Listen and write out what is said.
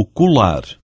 o colar.